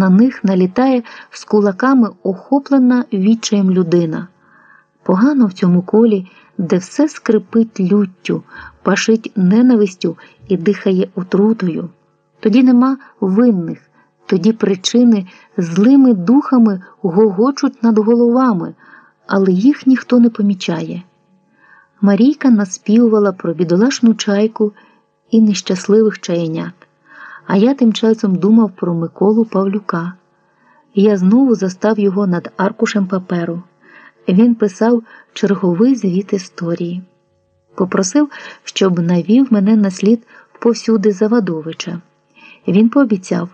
на них налітає з кулаками охоплена відчаєм людина. Погано в цьому колі, де все скрипить люттю, пашить ненавистю і дихає отрутою. Тоді нема винних, тоді причини злими духами гогочуть над головами, але їх ніхто не помічає. Марійка наспівувала про бідолашну чайку і нещасливих чаєнят, а я тим часом думав про Миколу Павлюка. Я знову застав його над аркушем паперу. Він писав черговий звіт історії. Попросив, щоб навів мене на слід повсюди Завадовича. Він пообіцяв,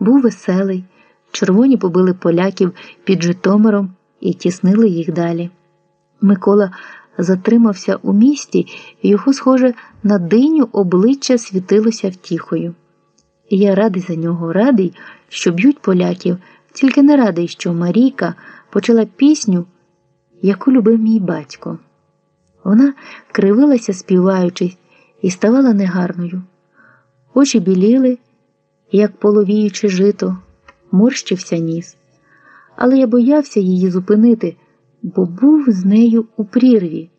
був веселий, червоні побили поляків під Житомиром і тіснили їх далі. Микола затримався у місті, і його, схоже, на диню обличчя світилося втіхою. Я радий за нього, радий, що б'ють поляків, тільки не радий, що Марійка почала пісню, яку любив мій батько. Вона кривилася, співаючи, і ставала негарною. Очі біліли, як половіючи жито, морщився ніс. Але я боявся її зупинити, бо був з нею у прірві.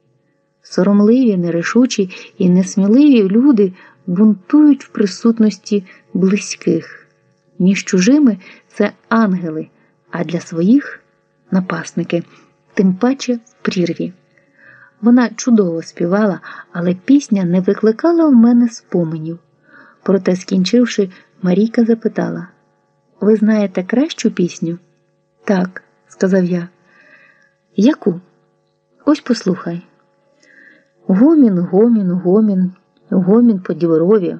Соромливі, нерішучі і несміливі люди бунтують в присутності близьких. Між чужими це ангели, а для своїх напасники, тим паче в прірві. Вона чудово співала, але пісня не викликала в мене споменів. Проте, скінчивши, Марійка запитала: Ви знаєте кращу пісню? Так, сказав я. Яку? Ось послухай. Гомін, гомін, гомін, гомін по діброві,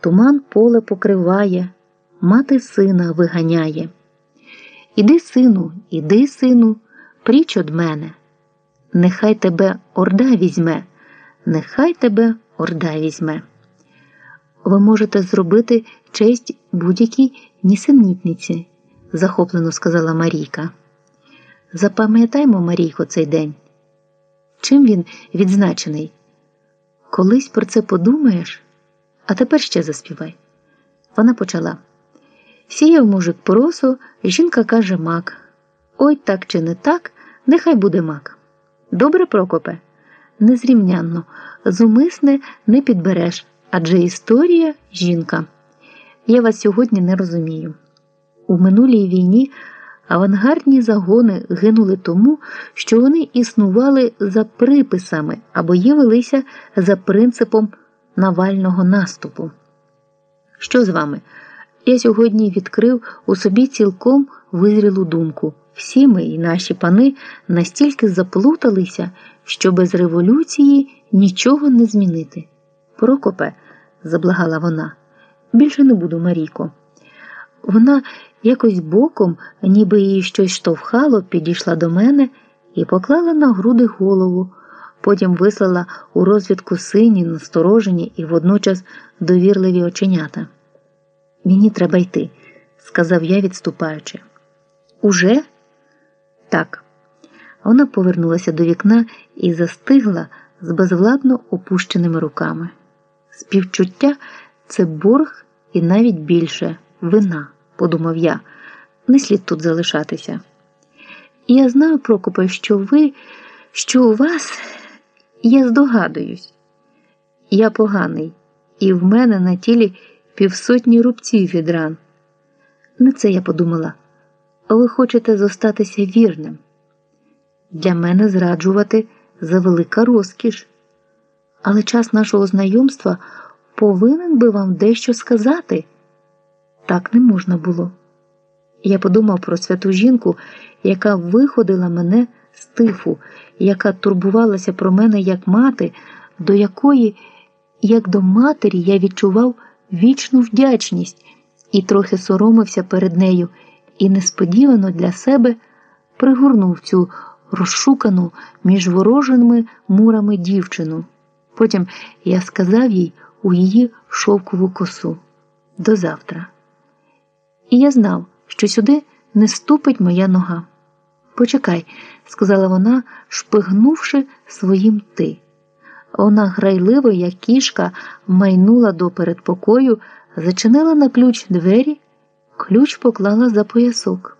туман поле покриває, мати сина виганяє. Іди, сину, іди, сину, пріч од мене. Нехай тебе орда візьме, нехай тебе орда візьме. Ви можете зробити честь будь-якій нісенітниці, захоплено сказала Марійка. Запам'ятаймо, Марійко, цей день. Чим він відзначений? Колись про це подумаєш, а тепер ще заспівай. Вона почала. Сіяв мужик поросу, жінка каже мак. Ой так чи не так, нехай буде мак. Добре, Прокопе? Незрівнянно, зумисне не підбереш, адже історія жінка. Я вас сьогодні не розумію. У минулій війні авангардні загони гинули тому, що вони існували за приписами або явилися за принципом навального наступу. Що з вами? Я сьогодні відкрив у собі цілком визрілу думку. Всі ми і наші пани настільки заплуталися, що без революції нічого не змінити. Прокопе, заблагала вона, більше не буду Марійко. Вона якось боком, ніби її щось штовхало, підійшла до мене і поклала на груди голову, потім вислала у розвідку сині, насторожені і водночас довірливі оченята. Мені треба йти, сказав я, відступаючи. Уже? Так. Вона повернулася до вікна і застигла з безвладно опущеними руками. Співчуття це борг і навіть більше вина, подумав я, не слід тут залишатися. Я знаю, Прокопе, що ви, що у вас, я здогадуюсь, я поганий, і в мене на тілі півсотні рубців від ран. Не це я подумала. Ви хочете зостатися вірним. Для мене зраджувати завелика розкіш, але час нашого знайомства повинен би вам дещо сказати. Так не можна було. Я подумав про святу жінку, яка виходила мене з тифу, яка турбувалася про мене як мати, до якої, як до матері, я відчував вічну вдячність і трохи соромився перед нею, і несподівано для себе пригорнув цю розшукану між ворожими мурами дівчину. Потім я сказав їй у її шовкову косу до завтра. І я знав, що сюди не ступить моя нога. Почекай, сказала вона, шпигнувши своїм ти. Вона грайливо, як кішка, майнула до передпокою, зачинила на ключ двері. Ключ поклала за поясок.